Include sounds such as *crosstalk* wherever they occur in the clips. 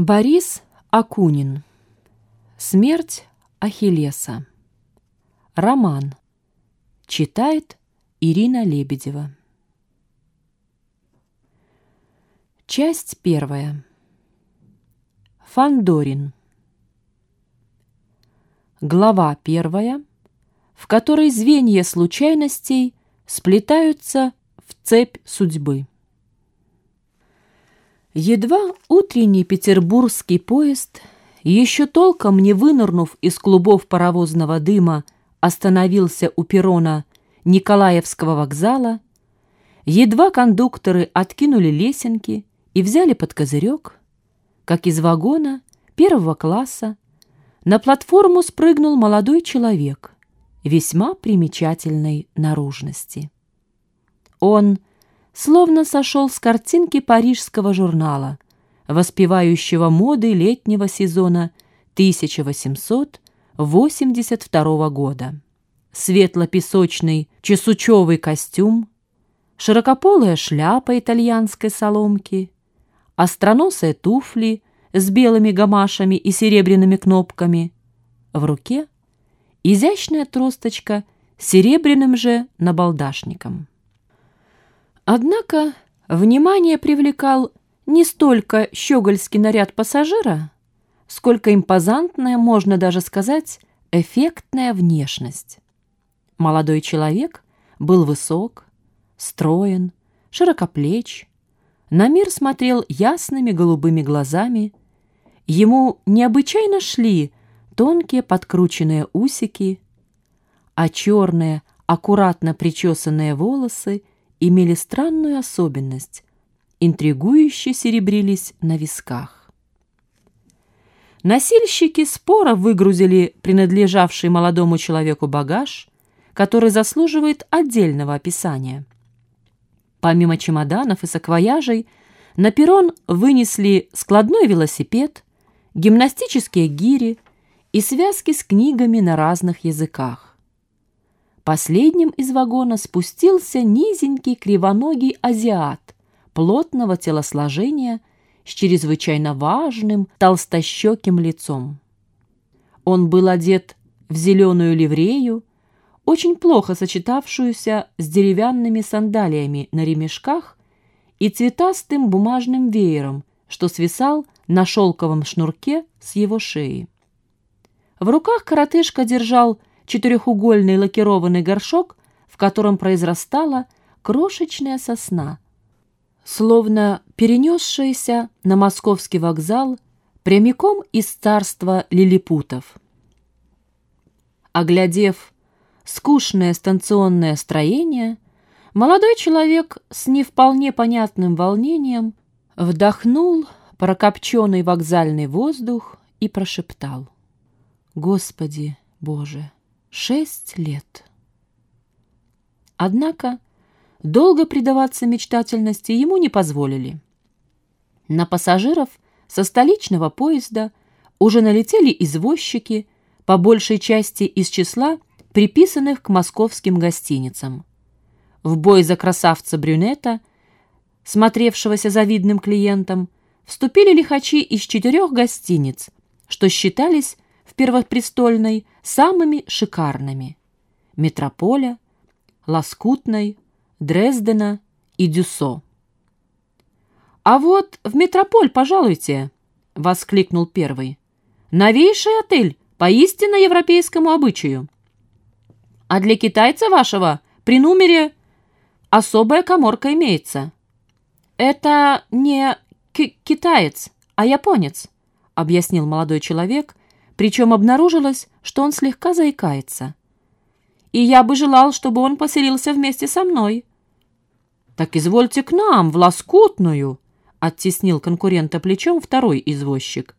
Борис Акунин. Смерть Ахиллеса. Роман. Читает Ирина Лебедева. Часть первая. Фандорин. Глава первая, в которой звенья случайностей сплетаются в цепь судьбы. Едва утренний петербургский поезд, еще толком не вынырнув из клубов паровозного дыма, остановился у перрона Николаевского вокзала, едва кондукторы откинули лесенки и взяли под козырек, как из вагона первого класса на платформу спрыгнул молодой человек весьма примечательной наружности. Он словно сошел с картинки парижского журнала, воспевающего моды летнего сезона 1882 года. Светло-песочный чесучевый костюм, широкополая шляпа итальянской соломки, остроносые туфли с белыми гамашами и серебряными кнопками. В руке изящная тросточка с серебряным же набалдашником. Однако внимание привлекал не столько щегольский наряд пассажира, сколько импозантная, можно даже сказать, эффектная внешность. Молодой человек был высок, строен, широкоплеч, на мир смотрел ясными голубыми глазами, ему необычайно шли тонкие подкрученные усики, а черные, аккуратно причесанные волосы – имели странную особенность – интригующе серебрились на висках. Носильщики спора выгрузили принадлежавший молодому человеку багаж, который заслуживает отдельного описания. Помимо чемоданов и саквояжей, на перрон вынесли складной велосипед, гимнастические гири и связки с книгами на разных языках. Последним из вагона спустился низенький кривоногий азиат плотного телосложения с чрезвычайно важным толстощеким лицом. Он был одет в зеленую ливрею, очень плохо сочетавшуюся с деревянными сандалиями на ремешках и цветастым бумажным веером, что свисал на шелковом шнурке с его шеи. В руках коротышка держал четырехугольный лакированный горшок, в котором произрастала крошечная сосна, словно перенесшаяся на московский вокзал прямиком из царства лилипутов. Оглядев скучное станционное строение, молодой человек с не вполне понятным волнением вдохнул прокопченный вокзальный воздух и прошептал «Господи Боже!» Шесть лет. Однако долго предаваться мечтательности ему не позволили. На пассажиров со столичного поезда уже налетели извозчики, по большей части из числа приписанных к московским гостиницам. В бой за красавца-брюнета, смотревшегося завидным клиентом, вступили лихачи из четырех гостиниц, что считались Первопрестольной самыми шикарными – Метрополя, Лоскутной, Дрездена и Дюсо. «А вот в Метрополь пожалуйте!» – воскликнул первый. «Новейший отель по истинно европейскому обычаю. А для китайца вашего при номере особая коморка имеется». «Это не китаец, а японец», — объяснил молодой человек, причем обнаружилось, что он слегка заикается. «И я бы желал, чтобы он поселился вместе со мной». «Так извольте к нам, в Лоскутную», — оттеснил конкурента плечом второй извозчик.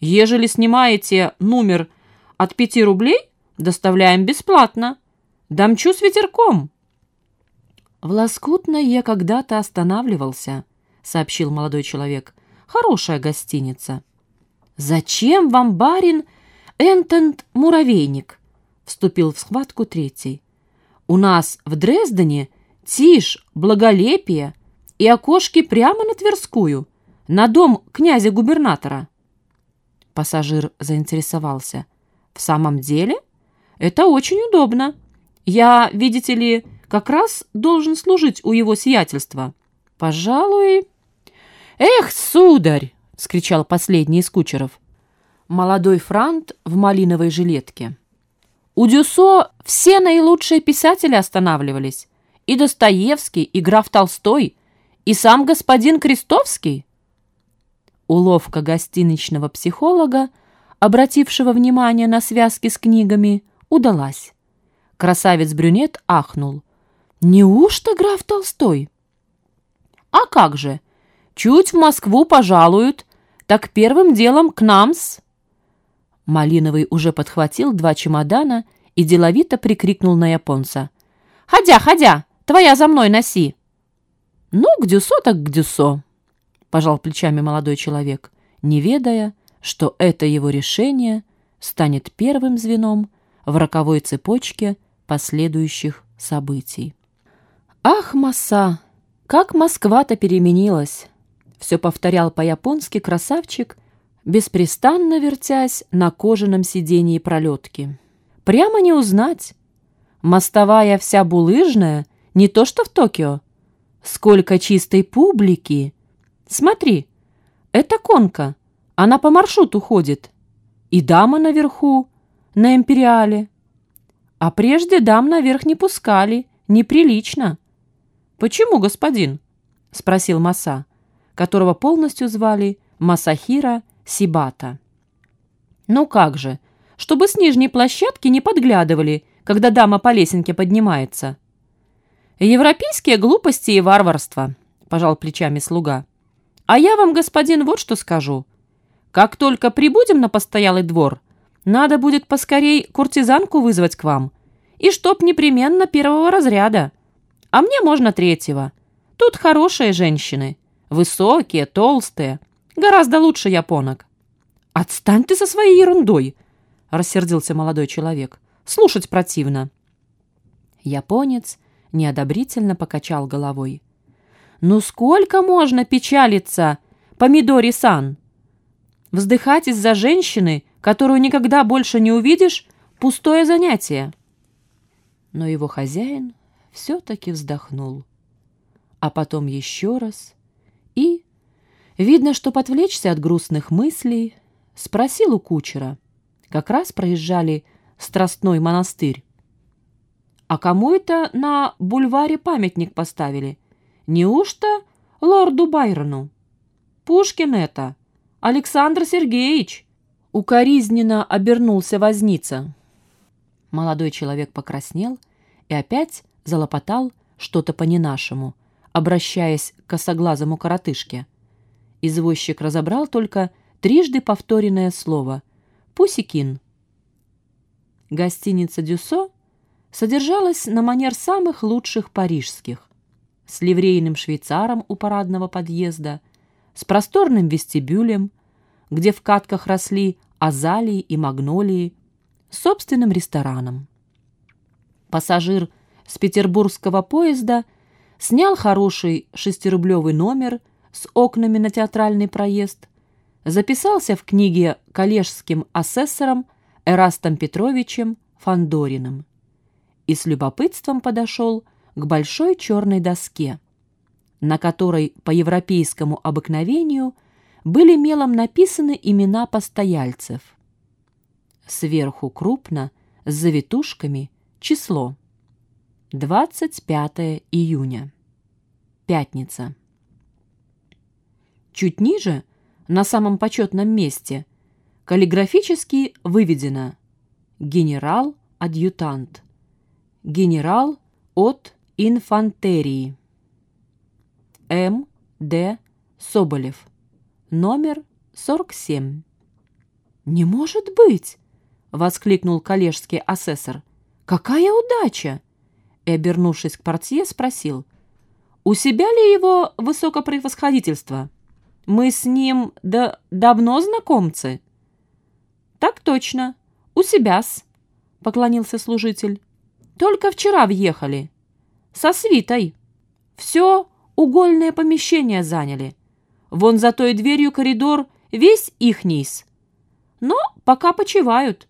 «Ежели снимаете номер от пяти рублей, доставляем бесплатно. Дамчу с ветерком». «В Лоскутной я когда-то останавливался», — сообщил молодой человек. «Хорошая гостиница». «Зачем вам, барин, Энтонд Муравейник, вступил в схватку третий. У нас в Дрездене тишь, благолепие и окошки прямо на Тверскую, на дом князя-губернатора. Пассажир заинтересовался. «В самом деле? Это очень удобно. Я, видите ли, как раз должен служить у его сиятельства. Пожалуй...» «Эх, сударь!» — скричал последний из кучеров. Молодой франт в малиновой жилетке. У Дюсо все наилучшие писатели останавливались. И Достоевский, и граф Толстой, и сам господин Крестовский. Уловка гостиничного психолога, обратившего внимание на связки с книгами, удалась. Красавец-брюнет ахнул. «Неужто граф Толстой?» «А как же? Чуть в Москву пожалуют, так первым делом к нам-с». Малиновый уже подхватил два чемодана и деловито прикрикнул на японца. «Ходя, ходя, твоя за мной носи!» «Ну, к дюсо так к дюсо», — пожал плечами молодой человек, не ведая, что это его решение станет первым звеном в роковой цепочке последующих событий. «Ах, Маса, как Москва-то переменилась!» Все повторял по-японски красавчик, беспрестанно вертясь на кожаном сидении пролетки. «Прямо не узнать. Мостовая вся булыжная, не то что в Токио. Сколько чистой публики! Смотри, это конка, она по маршруту ходит. И дама наверху, на империале. А прежде дам наверх не пускали, неприлично. «Почему, господин?» — спросил Маса, которого полностью звали Масахира Сибата. «Ну как же, чтобы с нижней площадки не подглядывали, когда дама по лесенке поднимается». «Европейские глупости и варварство», — пожал плечами слуга. «А я вам, господин, вот что скажу. Как только прибудем на постоялый двор, надо будет поскорей куртизанку вызвать к вам. И чтоб непременно первого разряда. А мне можно третьего. Тут хорошие женщины. Высокие, толстые. Гораздо лучше японок». «Отстань ты со своей ерундой!» — рассердился молодой человек. «Слушать противно». Японец неодобрительно покачал головой. «Ну сколько можно печалиться, Помидори-сан? Вздыхать из-за женщины, которую никогда больше не увидишь, пустое занятие». Но его хозяин все-таки вздохнул. А потом еще раз и, видно, что подвлечься от грустных мыслей, спросил у кучера. Как раз проезжали Страстной монастырь. А кому это на бульваре памятник поставили? Неужто лорду Байрону? Пушкин это. Александр Сергеевич. Укоризненно обернулся возница. Молодой человек покраснел и опять залопотал что-то по-ненашему, обращаясь к косоглазому коротышке. Извозчик разобрал только трижды повторенное слово «Пусикин». Гостиница «Дюсо» содержалась на манер самых лучших парижских, с ливрейным швейцаром у парадного подъезда, с просторным вестибюлем, где в катках росли азалии и магнолии, с собственным рестораном. Пассажир с петербургского поезда снял хороший шестирублевый номер с окнами на театральный проезд, записался в книге коллежским асессором Эрастом Петровичем Фандориным и с любопытством подошел к большой черной доске, на которой по европейскому обыкновению были мелом написаны имена постояльцев. Сверху крупно, с завитушками, число. 25 июня. Пятница. Чуть ниже, на самом почетном месте, каллиграфически выведено «Генерал-адъютант» генерал от инфантерии. М. Д. Соболев. Номер 47. «Не может быть!» — воскликнул коллежский асессор. «Какая удача!» И, обернувшись к портье, спросил. «У себя ли его высокопревосходительство? Мы с ним да давно знакомцы?» «Так точно, у себя-с», — поклонился служитель. Только вчера въехали. Со свитой. Все угольное помещение заняли. Вон за той дверью коридор весь их низ. но пока почивают,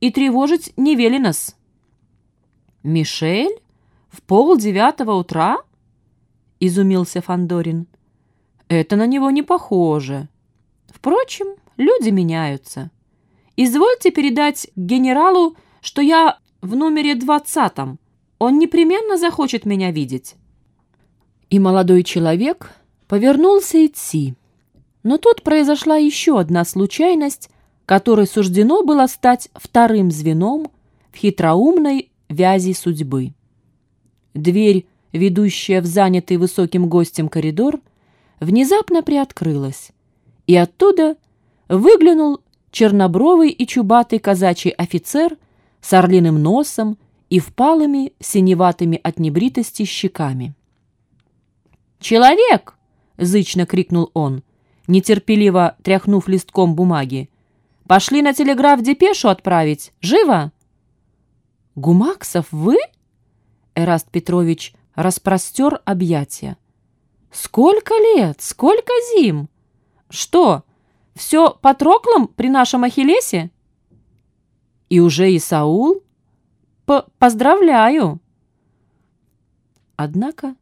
и тревожить не велено-с». «Мишель? В полдевятого утра?» — изумился Фандорин. «Это на него не похоже. Впрочем, люди меняются. Извольте передать генералу, что я в номере двадцатом. Он непременно захочет меня видеть». И молодой человек повернулся идти. Но тут произошла еще одна случайность, которой суждено было стать вторым звеном в хитроумной вязи судьбы. Дверь, ведущая в занятый высоким гостем коридор, внезапно приоткрылась, и оттуда выглянул чернобровый и чубатый казачий офицер с орлиным носом и впалыми синеватыми от небритости щеками. «Человек!» — зычно крикнул он, нетерпеливо тряхнув листком бумаги. «Пошли на телеграф депешу отправить. Живо!» «Гумаксов, вы?» Эраст Петрович распростер объятия. «Сколько лет, сколько зим! Что, все Патроклом при нашем Ахиллесе?» «И уже Исаул?» П «Поздравляю!» Однако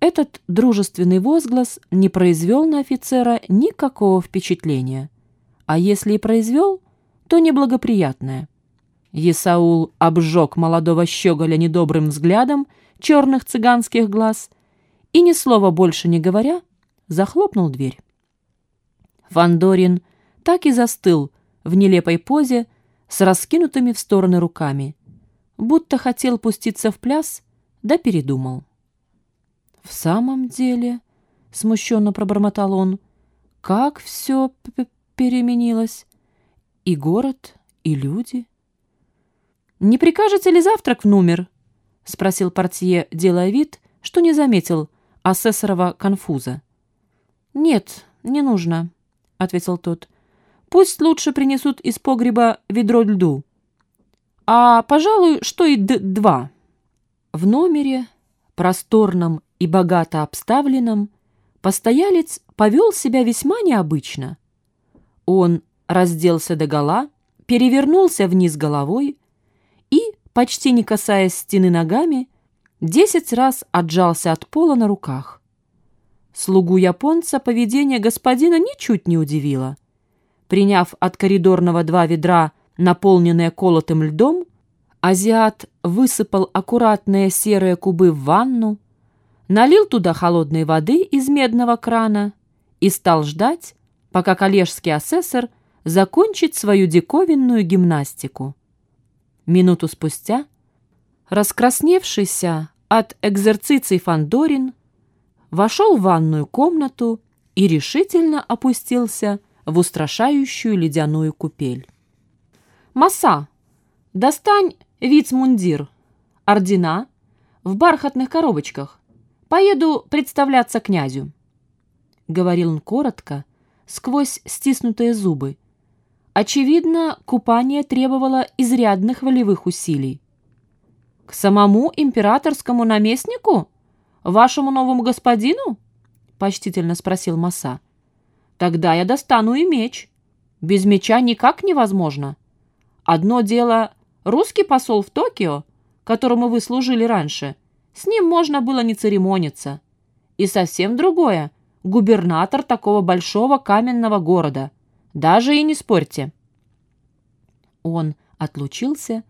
этот дружественный возглас не произвел на офицера никакого впечатления, а если и произвел, то неблагоприятное. Есаул обжег молодого щеголя недобрым взглядом черных цыганских глаз и, ни слова больше не говоря, захлопнул дверь. Фандорин так и застыл в нелепой позе с раскинутыми в стороны руками, будто хотел пуститься в пляс, да передумал. «В самом деле», — смущенно пробормотал он, — «как все переменилось? И город, и люди». «Не прикажете ли завтрак в номер?» — спросил портье, делая вид, что не заметил асессорова конфуза. «Нет, не нужно», — ответил тот. «Пусть лучше принесут из погреба ведро льду. А, пожалуй, что и два». В номере, просторном и богато обставленном, постоялец повел себя весьма необычно. Он разделся догола, перевернулся вниз головой и, почти не касаясь стены ногами, десять раз отжался от пола на руках. Слугу японца поведение господина ничуть не удивило. Приняв от коридорного два ведра, наполненные колотым льдом, азиат высыпал аккуратные серые кубы в ванну, налил туда холодной воды из медного крана и стал ждать, пока коллежский асессор закончит свою диковинную гимнастику. Минуту спустя раскрасневшийся от экзерциций Фандорин вошел в ванную комнату и решительно опустился в устрашающую ледяную купель. «Маса, достань вицмундир, ордена в бархатных коробочках. Поеду представляться князю», — говорил он коротко, сквозь стиснутые зубы. Очевидно, купание требовало изрядных волевых усилий. «К самому императорскому наместнику? Вашему новому господину?» — почтительно спросил Маса. «Тогда я достану и меч. Без меча никак невозможно. Одно дело — русский посол в Токио, которому вы служили раньше — с ним можно было не церемониться. И совсем другое — губернатор такого большого каменного города. Даже и не спорьте. Он отлучился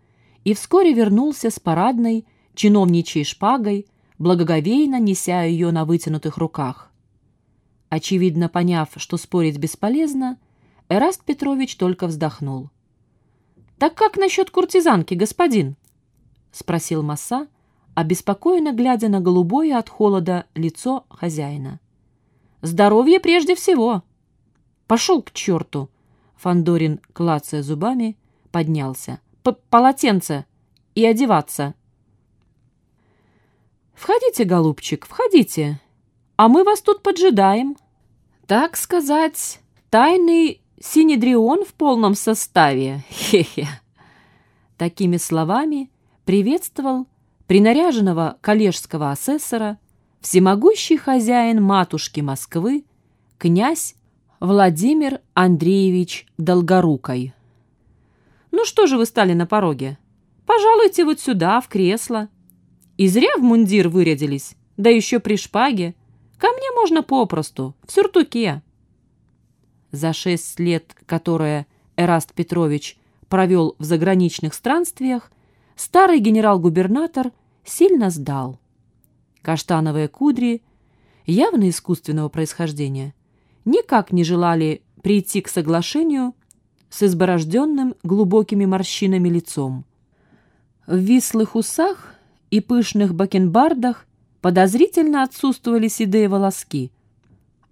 и вскоре вернулся с парадной, чиновничьей шпагой, благоговейно неся ее на вытянутых руках. Очевидно, поняв, что спорить бесполезно, Эраст Петрович только вздохнул. «Так как насчет куртизанки, господин?» — спросил Масса, обеспокоенно глядя на голубое от холода лицо хозяина. «Здоровье прежде всего!» «Пошел к черту!» Фандорин, клацая зубами, поднялся. П «Полотенце! И одеваться!» «Входите, голубчик, входите, а мы вас тут поджидаем. Так сказать, тайный синедрион в полном составе. *laughs* Хе-хе!» Такими словами приветствовал принаряженного коллежского асессора, всемогущий хозяин матушки Москвы, князь Владимир Андреевич Долгорукой. Ну что же вы стали на пороге? Пожалуйте вот сюда, в кресло. И зря в мундир вырядились, да еще при шпаге. Ко мне можно попросту, в сюртуке. За шесть лет, которые Эраст Петрович провел в заграничных странствиях, старый генерал-губернатор сильно сдал. Каштановые кудри, явно искусственного происхождения, никак не желали прийти к соглашению с изборожденным глубокими морщинами лицом. В вислых усах и пышных бакенбардах подозрительно отсутствовали седые волоски,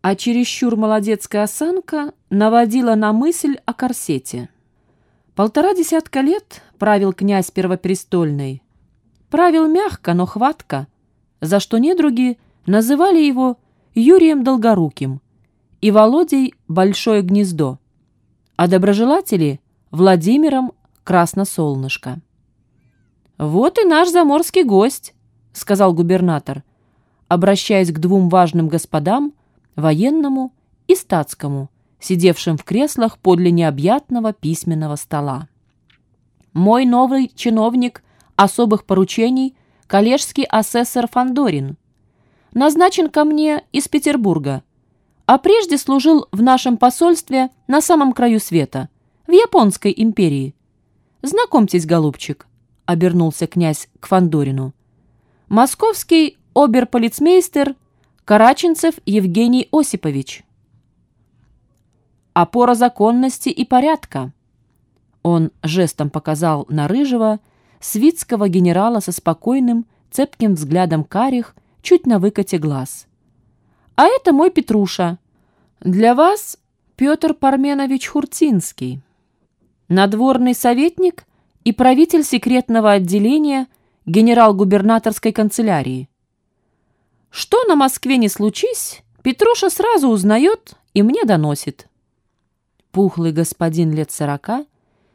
а чересчур молодецкая осанка наводила на мысль о корсете. Полтора десятка лет правил князь Первопрестольный. Правил мягко, но хватко, за что недруги называли его Юрием Долгоруким и Володей Большое Гнездо, а доброжелатели — Владимиром Красносолнышко. «Вот и наш заморский гость», — сказал губернатор, обращаясь к двум важным господам, военному и статскому, сидевшим в креслах подле необъятного письменного стола. «Мой новый чиновник особых поручений — коллежский асессор Фандорин. Назначен ко мне из Петербурга, а прежде служил в нашем посольстве на самом краю света, в Японской империи. Знакомьтесь, голубчик, — обернулся князь к Фандорину. Московский оберполицмейстер Караченцев Евгений Осипович опора законности и порядка. Он жестом показал на рыжего, свитского генерала со спокойным, цепким взглядом карих, чуть на выкате глаз. «А это мой Петруша. Для вас Петр Парменович Хуртинский, надворный советник и правитель секретного отделения генерал-губернаторской канцелярии. Что на Москве не случись, Петруша сразу узнает и мне доносит пухлый господин лет сорока,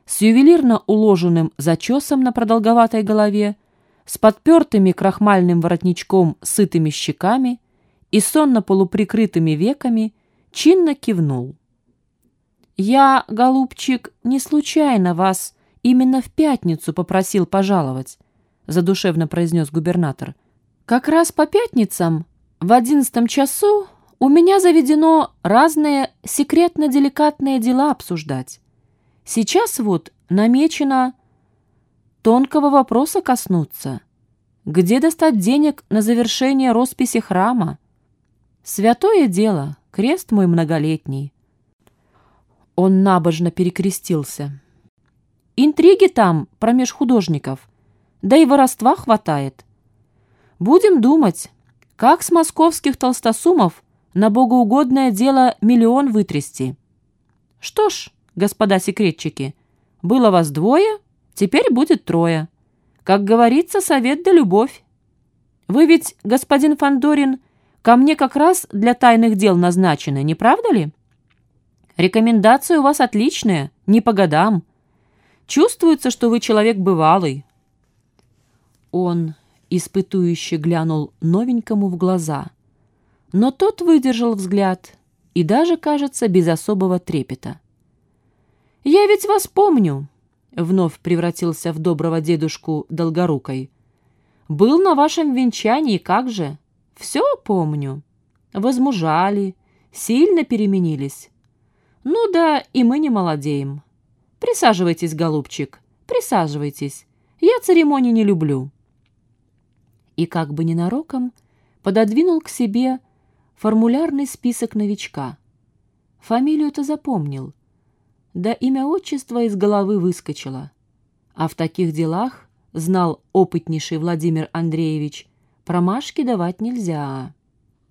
с ювелирно уложенным зачесом на продолговатой голове, с подпертыми крахмальным воротничком сытыми щеками и сонно полуприкрытыми веками, чинно кивнул. «Я, голубчик, не случайно вас именно в пятницу попросил пожаловать», задушевно произнес губернатор. «Как раз по пятницам в одиннадцатом часу у меня заведено разные секретно-деликатные дела обсуждать. Сейчас вот намечено тонкого вопроса коснуться. Где достать денег на завершение росписи храма? Святое дело, крест мой многолетний. Он набожно перекрестился. Интриги там промеж художников, да и воровства хватает. Будем думать, как с московских толстосумов на богоугодное дело миллион вытрясти. Что ж, господа секретчики, было вас двое, теперь будет трое. Как говорится, совет да любовь. Вы ведь, господин Фандорин, ко мне как раз для тайных дел назначены, не правда ли? Рекомендации у вас отличные, не по годам. Чувствуется, что вы человек бывалый. Он испытующе глянул новенькому в глаза — но тот выдержал взгляд и даже, кажется, без особого трепета. «Я ведь вас помню», — вновь превратился в доброго дедушку Долгорукой. «Был на вашем венчании, как же? Все помню. Возмужали, сильно переменились. Ну да, и мы не молодеем. Присаживайтесь, голубчик, присаживайтесь. Я церемонии не люблю». И как бы ненароком пододвинул к себе формулярный список новичка. Фамилию-то запомнил. Да имя отчества из головы выскочило. А в таких делах, знал опытнейший Владимир Андреевич, промашки давать нельзя.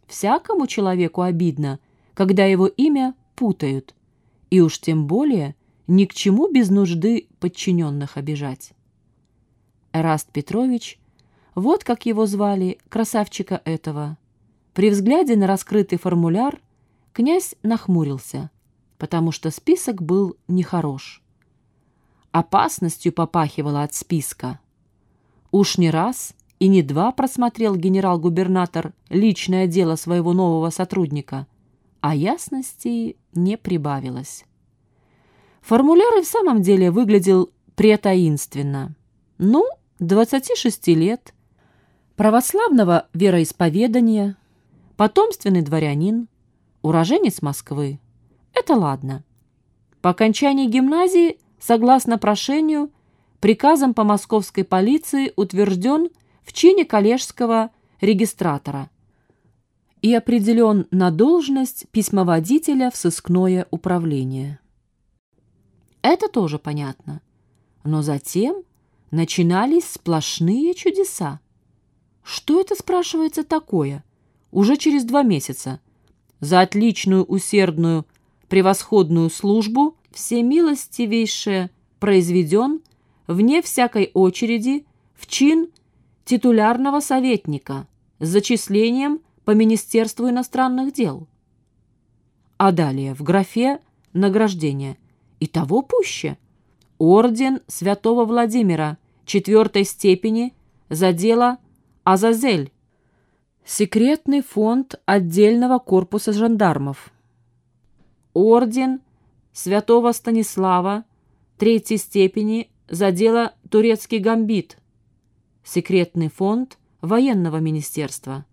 Всякому человеку обидно, когда его имя путают, и уж тем более ни к чему без нужды подчиненных обижать. Эраст Петрович, вот как его звали, красавчика этого, при взгляде на раскрытый формуляр князь нахмурился, потому что список был нехорош. Опасностью попахивало от списка. Уж не раз и не два просмотрел генерал-губернатор личное дело своего нового сотрудника, а ясности не прибавилось. Формуляр и в самом деле выглядел претаинственно. Ну, 26 лет, православного вероисповедания, потомственный дворянин, уроженец Москвы. Это ладно. По окончании гимназии, согласно прошению, приказом по московской полиции утвержден в чине коллежского регистратора и определен на должность письмоводителя в сыскное управление. Это тоже понятно. Но затем начинались сплошные чудеса. Что это, спрашивается, такое? Уже через два месяца. За отличную, усердную, превосходную службу всемилостивейше произведен, вне всякой очереди, в чин титулярного советника с зачислением по Министерству иностранных дел. А далее в графе «Награждение» и того пуще. Орден Святого Владимира четвертой степени за дело Азазель. Секретный фонд отдельного корпуса жандармов. Орден Святого Станислава третьей степени за дело Турецкий гамбит. Секретный фонд военного министерства.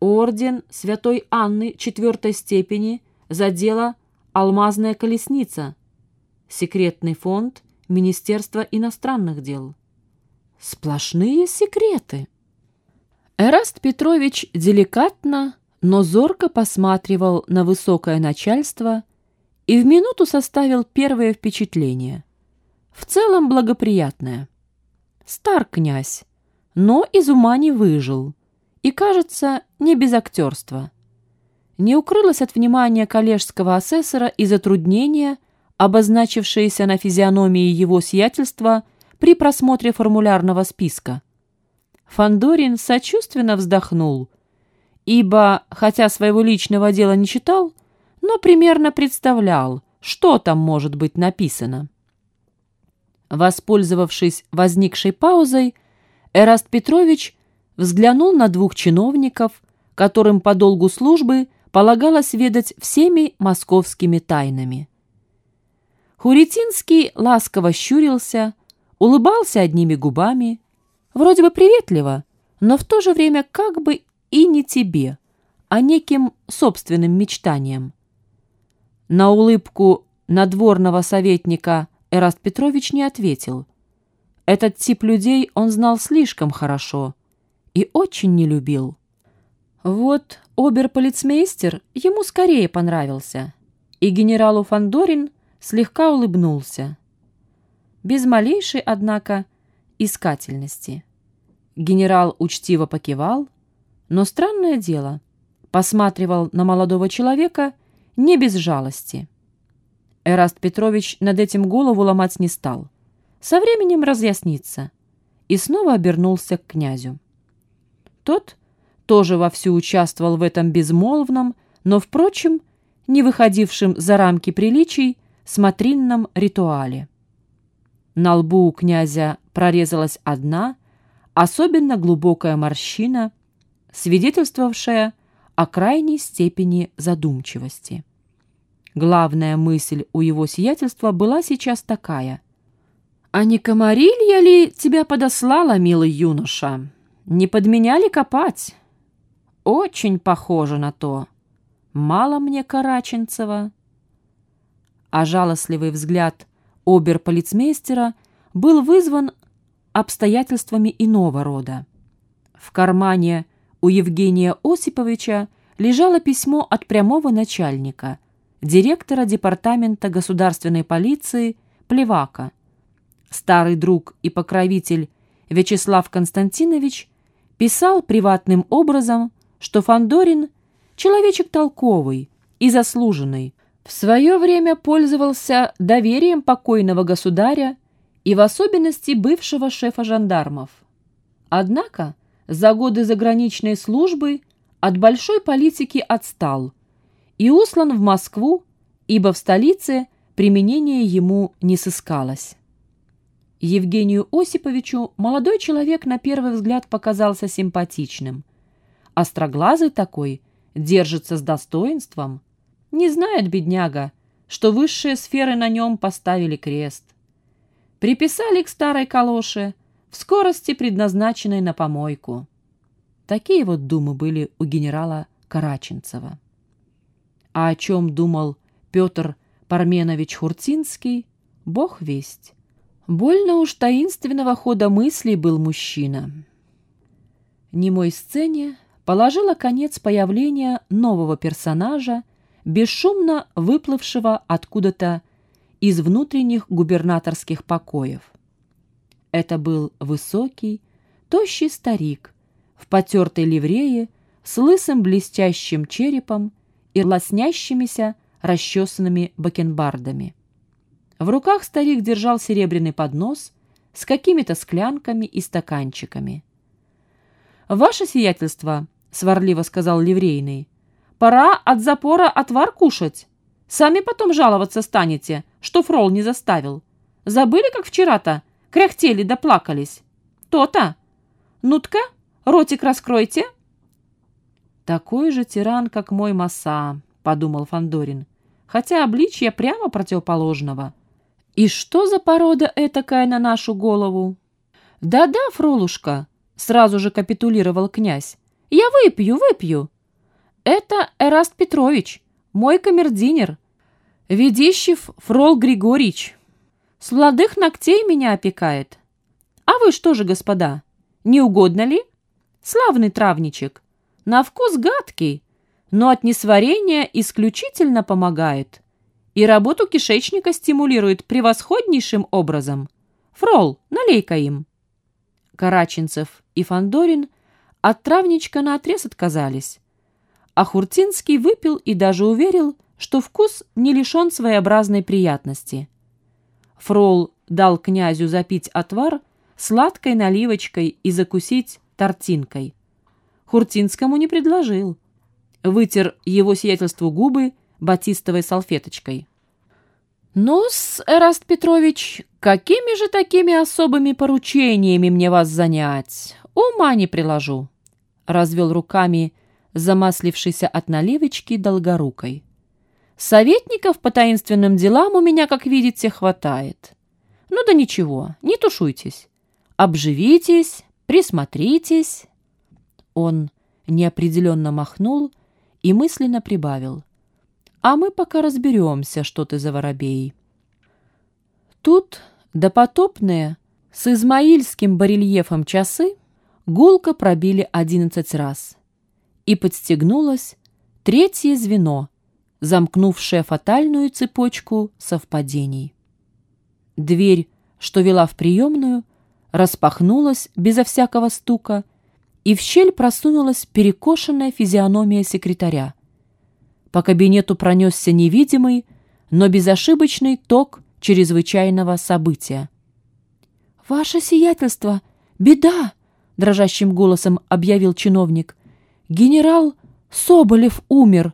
Орден Святой Анны четвертой степени за дело Алмазная колесница. Секретный фонд Министерства иностранных дел. Сплошные секреты. Эраст Петрович деликатно, но зорко посматривал на высокое начальство и в минуту составил первое впечатление. В целом благоприятное. Стар князь, но из ума не выжил. И, кажется, не без актерства. Не укрылось от внимания коллежского асессора и затруднения, обозначившиеся на физиономии его сиятельства при просмотре формулярного списка. Фандорин сочувственно вздохнул, ибо, хотя своего личного дела не читал, но примерно представлял, что там может быть написано. Воспользовавшись возникшей паузой, Эраст Петрович взглянул на двух чиновников, которым по долгу службы полагалось ведать всеми московскими тайнами. Хуритинский ласково щурился, улыбался одними губами, вроде бы приветливо, но в то же время как бы и не тебе, а неким собственным мечтанием. На улыбку надворного советника Эраст Петрович не ответил. Этот тип людей он знал слишком хорошо и очень не любил. Вот оберполицмейстер ему скорее понравился, и генералу Фандорин слегка улыбнулся. Без малейшей, однако, искательности. Генерал учтиво покивал, но странное дело, посматривал на молодого человека не без жалости. Эраст Петрович над этим голову ломать не стал. Со временем разъяснится. И снова обернулся к князю. Тот тоже вовсю участвовал в этом безмолвном, но, впрочем, не выходившем за рамки приличий, смотринном ритуале. На лбу у князя прорезалась одна, особенно глубокая морщина, свидетельствовавшая о крайней степени задумчивости. Главная мысль у его сиятельства была сейчас такая. «А не комарилья ли тебя подослала, милый юноша? Не под меня ли копать?» «Очень похоже на то. Мало мне Караченцева». А жалостливый взгляд оберполицмейстера был вызван обстоятельствами иного рода. В кармане у Евгения Осиповича лежало письмо от прямого начальника, директора департамента государственной полиции Плевака. Старый друг и покровитель Вячеслав Константинович писал приватным образом, что Фандорин человечек толковый и заслуженный, в свое время пользовался доверием покойного государя и в особенности бывшего шефа жандармов. Однако за годы заграничной службы от большой политики отстал и услан в Москву, ибо в столице применения ему не сыскалось. Евгению Осиповичу молодой человек на первый взгляд показался симпатичным. Остроглазый такой, держится с достоинством. Не знает бедняга, что высшие сферы на нем поставили крест. приписали к старой калоше в скорости, предназначенной на помойку. Такие вот думы были у генерала Караченцева. А о чем думал Петр Парменович Хуртинский, бог весть. Больно уж таинственного хода мыслей был мужчина. Немой сцене положила конец появления нового персонажа, бесшумно выплывшего откуда-то из внутренних губернаторских покоев. Это был высокий, тощий старик в потертой ливрее с лысым блестящим черепом и лоснящимися расчесанными бакенбардами. В руках старик держал серебряный поднос с какими-то склянками и стаканчиками. «Ваше сиятельство», — сварливо сказал ливрейный, — «пора от запора отвар кушать. Сами потом жаловаться станете, что фрол не заставил. Забыли, как вчера-то? Кряхтели да плакались. То-то. Ну-тка, ротик раскройте». «Такой же тиран, как мой Маса», — подумал Фандорин, хотя обличье прямо противоположного. «И что за порода этакая на нашу голову?» «Да-да, Фролушка», — сразу же капитулировал князь, — «я выпью, выпью». «Это Эраст Петрович, мой камердинер, Ведищев Фрол Григорьевич. С молодых ногтей меня опекает. А вы что же, господа, не угодно ли? Славный травничек, на вкус гадкий, но от несварения исключительно помогает и работу кишечника стимулирует превосходнейшим образом. Фрол, налей-ка им. Караченцев и Фандорин от травничка наотрез отказались, а Хуртинский выпил и даже уверил, что вкус не лишен своеобразной приятности. Фрол дал князю запить отвар сладкой наливочкой и закусить тортинкой. Хуртинскому не предложил. Вытер его сиятельству губы батистовой салфеточкой. «Ну-с, Эраст Петрович, какими же такими особыми поручениями мне вас занять? Ума не приложу!» Развел руками замаслившийся от наливочки долгорукой. «Советников по таинственным делам у меня, как видите, хватает. Ну да ничего, не тушуйтесь. Обживитесь, присмотритесь». Он неопределенно махнул и мысленно прибавил. «А мы пока разберемся, что ты за воробей». Тут допотопные с измаильским барельефом часы гулко пробили одиннадцать раз, и подстегнулось третье звено, замкнувшее фатальную цепочку совпадений. Дверь, что вела в приемную, распахнулась безо всякого стука, и в щель просунулась перекошенная физиономия секретаря. По кабинету пронесся невидимый, но безошибочный ток чрезвычайного события. «Ваше сиятельство! Беда!» — дрожащим голосом объявил чиновник. «Генерал Соболев умер.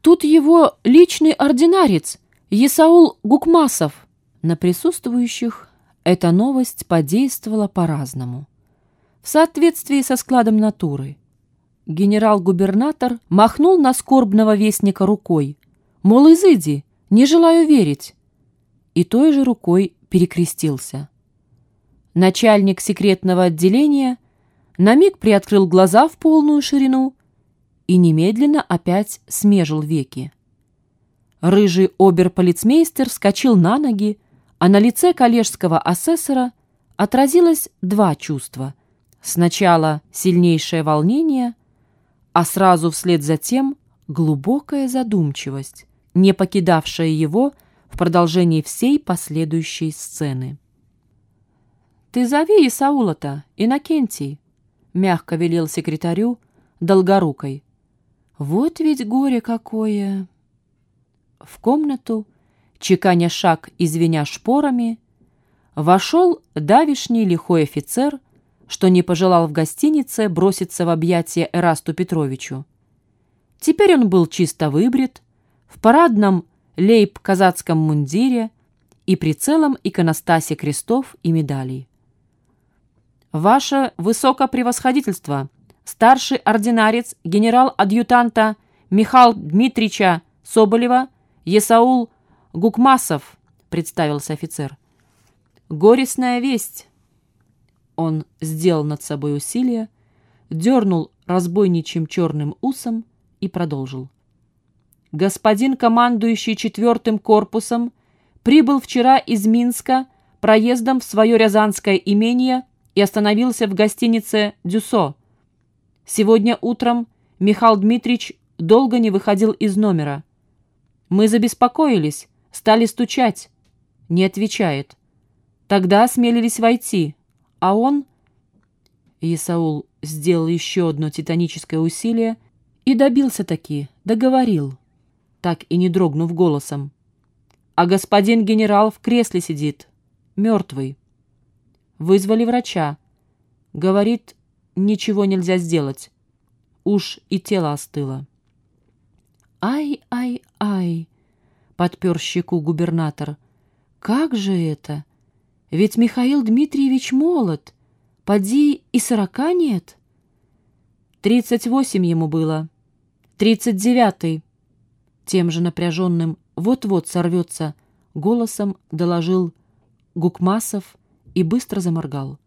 Тут его личный ординарец, Есаул Гукмасов». На присутствующих эта новость подействовала по-разному в соответствии со складом натуры. Генерал-губернатор махнул на скорбного вестника рукой, мол, изыди, не желаю верить, и той же рукой перекрестился. Начальник секретного отделения на миг приоткрыл глаза в полную ширину и немедленно опять смежил веки. Рыжий оберполицмейстер вскочил на ноги, а на лице коллежского асессора отразилось два чувства — Сначала сильнейшее волнение, а сразу вслед за тем глубокая задумчивость, не покидавшая его в продолжении всей последующей сцены. «Ты зови Исаула-то, Иннокентий», — мягко велел секретарю Долгорукой. «Вот ведь горе какое!» В комнату, чеканя шаг и шпорами, вошел давишний лихой офицер — что не пожелал в гостинице броситься в объятия Эрасту Петровичу. Теперь он был чисто выбрит, в парадном лейб-казацком мундире и при целом иконостасе крестов и медалей. «Ваше высокопревосходительство, старший ординарец генерал-адъютанта Михаил Дмитрича Соболева, Есаул Гукмасов», представился офицер. горестная весть». Он сделал над собой усилие, дернул разбойничьим черным усом и продолжил. «Господин, командующий четвертым корпусом, прибыл вчера из Минска проездом в свое рязанское имение и остановился в гостинице «Дюсо». Сегодня утром Михаил Дмитриевич долго не выходил из номера. Мы забеспокоились, стали стучать. Не отвечает. Тогда осмелились войти, а он... Исаул сделал еще одно титаническое усилие и добился таки, договорил, так и не дрогнув голосом. А господин генерал в кресле сидит, мертвый. Вызвали врача. Говорит, ничего нельзя сделать. Уж и тело остыло. «Ай-ай-ай!» — подпер щеку губернатор. «Как же это? Ведь Михаил Дмитриевич молод. Поди и сорока нет». «Тридцать восемь ему было. Тридцать девятый». Тем же напряженным «вот-вот сорвется» голосом доложил Гукмасов и быстро заморгал.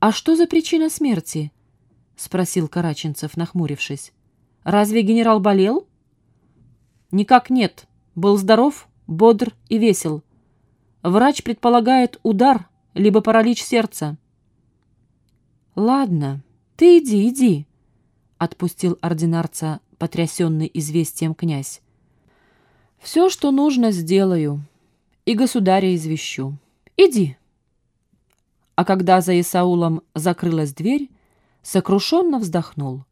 «А что за причина смерти?» — спросил Караченцев, нахмурившись. «Разве генерал болел?» «Никак нет. Был здоров, бодр и весел. Врач предполагает удар, либо паралич сердца». «Ладно, ты иди, иди», — отпустил ординарца, потрясенный известием князь. «Все, что нужно, сделаю, и государя извещу. Иди» а когда за Исаулом закрылась дверь, сокрушенно вздохнул.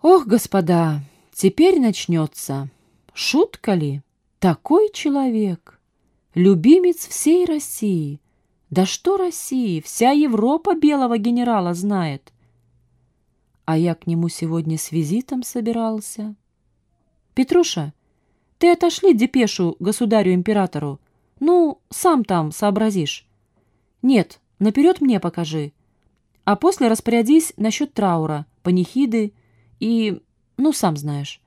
«Ох, господа, теперь начнется. Шутка ли? Такой человек! Любимец всей России! Да что России? Вся Европа белого генерала знает!» А я к нему сегодня с визитом собирался. «Петруша, ты отошли депешу государю-императору. Ну, сам там сообразишь». Нет, наперед мне покажи. А после распорядись насчет траура, панихиды и... ну, сам знаешь.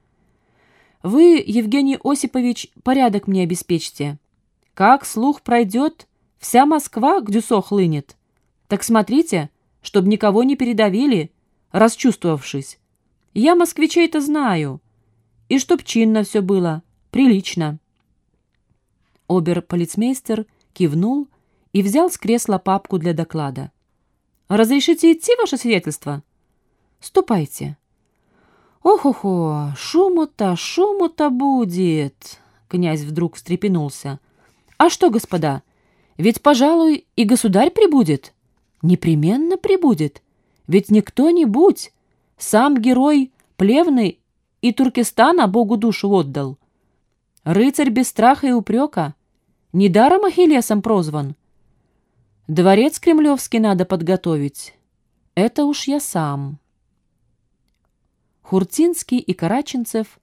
Вы, Евгений Осипович, порядок мне обеспечьте. Как слух пройдет, вся Москва к дюсо хлынет. Так смотрите, чтоб никого не передавили, расчувствовавшись. Я москвичей-то знаю. И чтоб чинно все было, прилично. Обер-полицмейстер кивнул и взял с кресла папку для доклада. «Разрешите идти, ваше свидетельство?» «Ступайте». «Ох-охо, шуму-то, шуму-то будет!» Князь вдруг встрепенулся. «А что, господа, ведь, пожалуй, и государь прибудет?» «Непременно прибудет, ведь не кто-нибудь, сам герой Плевны и Туркестана Богу душу отдал. Рыцарь без страха и упрека, недаром Ахиллесом прозван. Дворец кремлевский надо подготовить. Это уж я сам. Хуртинский и Караченцев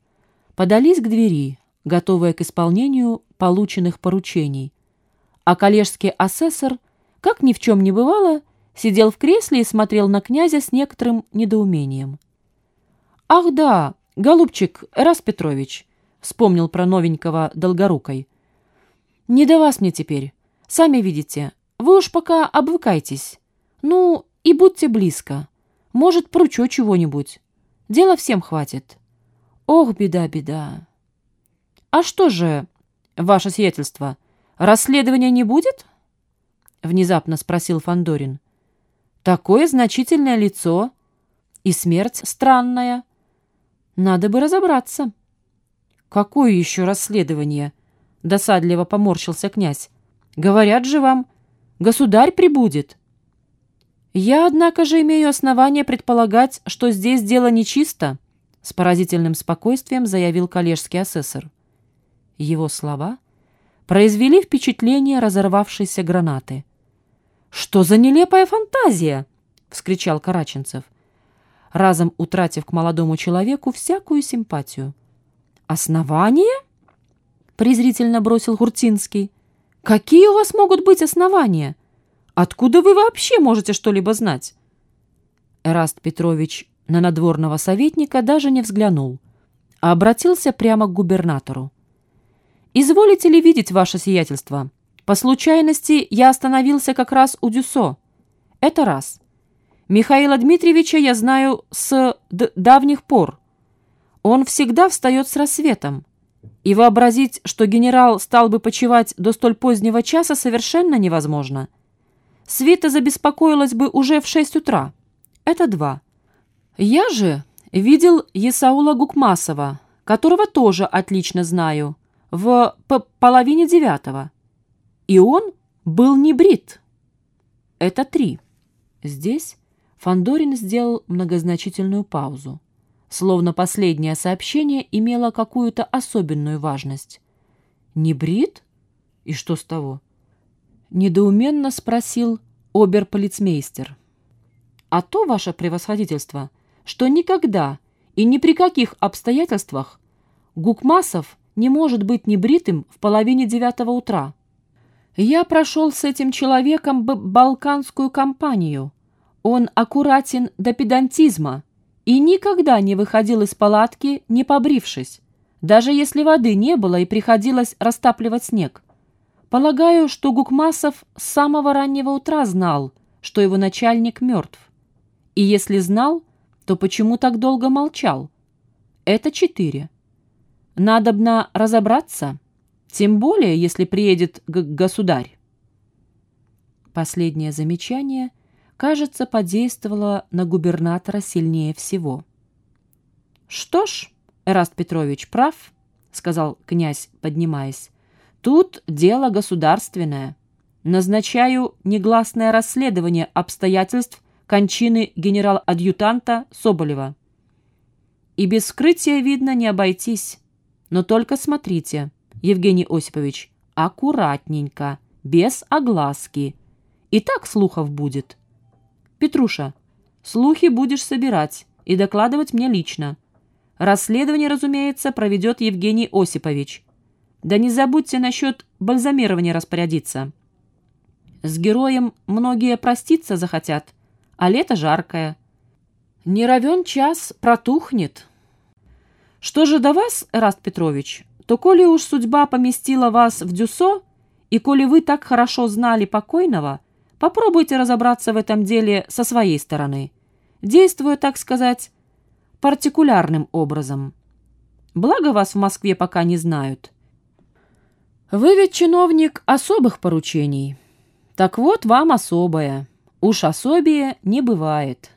подались к двери, готовые к исполнению полученных поручений, а коллежский асессор, как ни в чем не бывало, сидел в кресле и смотрел на князя с некоторым недоумением. «Ах да, голубчик Эрас Петрович», — вспомнил про новенького Долгорукой. «Не до вас мне теперь. Сами видите, вы уж пока обвыкайтесь. Ну, и будьте близко. Может, пручу чего-нибудь. Дела всем хватит. Ох, беда, беда. А что же, ваше сиятельство, расследования не будет? Внезапно спросил Фандорин. Такое значительное лицо и смерть странная. Надо бы разобраться. Какое еще расследование? Досадливо поморщился князь. Говорят же вам, Государь прибудет. Я, однако же, имею основание предполагать, что здесь дело нечисто, с поразительным спокойствием заявил коллежский асессор. Его слова произвели впечатление разорвавшейся гранаты. «Что за нелепая фантазия!» — вскричал Караченцев, разом утратив к молодому человеку всякую симпатию. «Основание?» — презрительно бросил Хуртинский. Какие у вас могут быть основания? Откуда вы вообще можете что-либо знать? Эраст Петрович на надворного советника даже не взглянул, а обратился прямо к губернатору. «Изволите ли видеть ваше сиятельство? По случайности я остановился как раз у Дюсо. Это раз. Михаила Дмитриевича я знаю с давних пор. Он всегда встает с рассветом. И вообразить, что генерал стал бы почивать до столь позднего часа, совершенно невозможно. Свита забеспокоилась бы уже в шесть утра. Это два. Я же видел Есаула Гукмасова, которого тоже отлично знаю, в половине девятого. И он был не брит. Это три. Здесь Фандорин сделал многозначительную паузу, словно последнее сообщение имело какую-то особенную важность. «Не брит? И что с того?» Недоуменно спросил оберполицмейстер. «А то, ваше превосходительство, что никогда и ни при каких обстоятельствах Гукмасов не может быть небритым в половине девятого утра. Я прошел с этим человеком балканскую кампанию. Он аккуратен до педантизма и никогда не выходил из палатки, не побрившись, даже если воды не было и приходилось растапливать снег. Полагаю, что Гукмасов с самого раннего утра знал, что его начальник мертв. И если знал, то почему так долго молчал? Это четыре. Надобно разобраться, тем более, если приедет государь. Последнее замечание, кажется, подействовало на губернатора сильнее всего. «Что ж, Эраст Петрович прав», — сказал князь, поднимаясь. Тут дело государственное. Назначаю негласное расследование обстоятельств кончины генерал-адъютанта Соболева. И без вскрытия, видно, не обойтись. Но только смотрите, Евгений Осипович, аккуратненько, без огласки. И так слухов будет. Петруша, слухи будешь собирать и докладывать мне лично. Расследование, разумеется, проведет Евгений Осипович. Да не забудьте насчет бальзамирования распорядиться. С героем многие проститься захотят, а лето жаркое. Не равен час протухнет. Что же до вас, Раст Петрович, то коли уж судьба поместила вас в дюсо, и коли вы так хорошо знали покойного, попробуйте разобраться в этом деле со своей стороны, действуя, так сказать, партикулярным образом. Благо вас в Москве пока не знают. Вы ведь чиновник особых поручений. Так вот вам особое. Уж особее не бывает».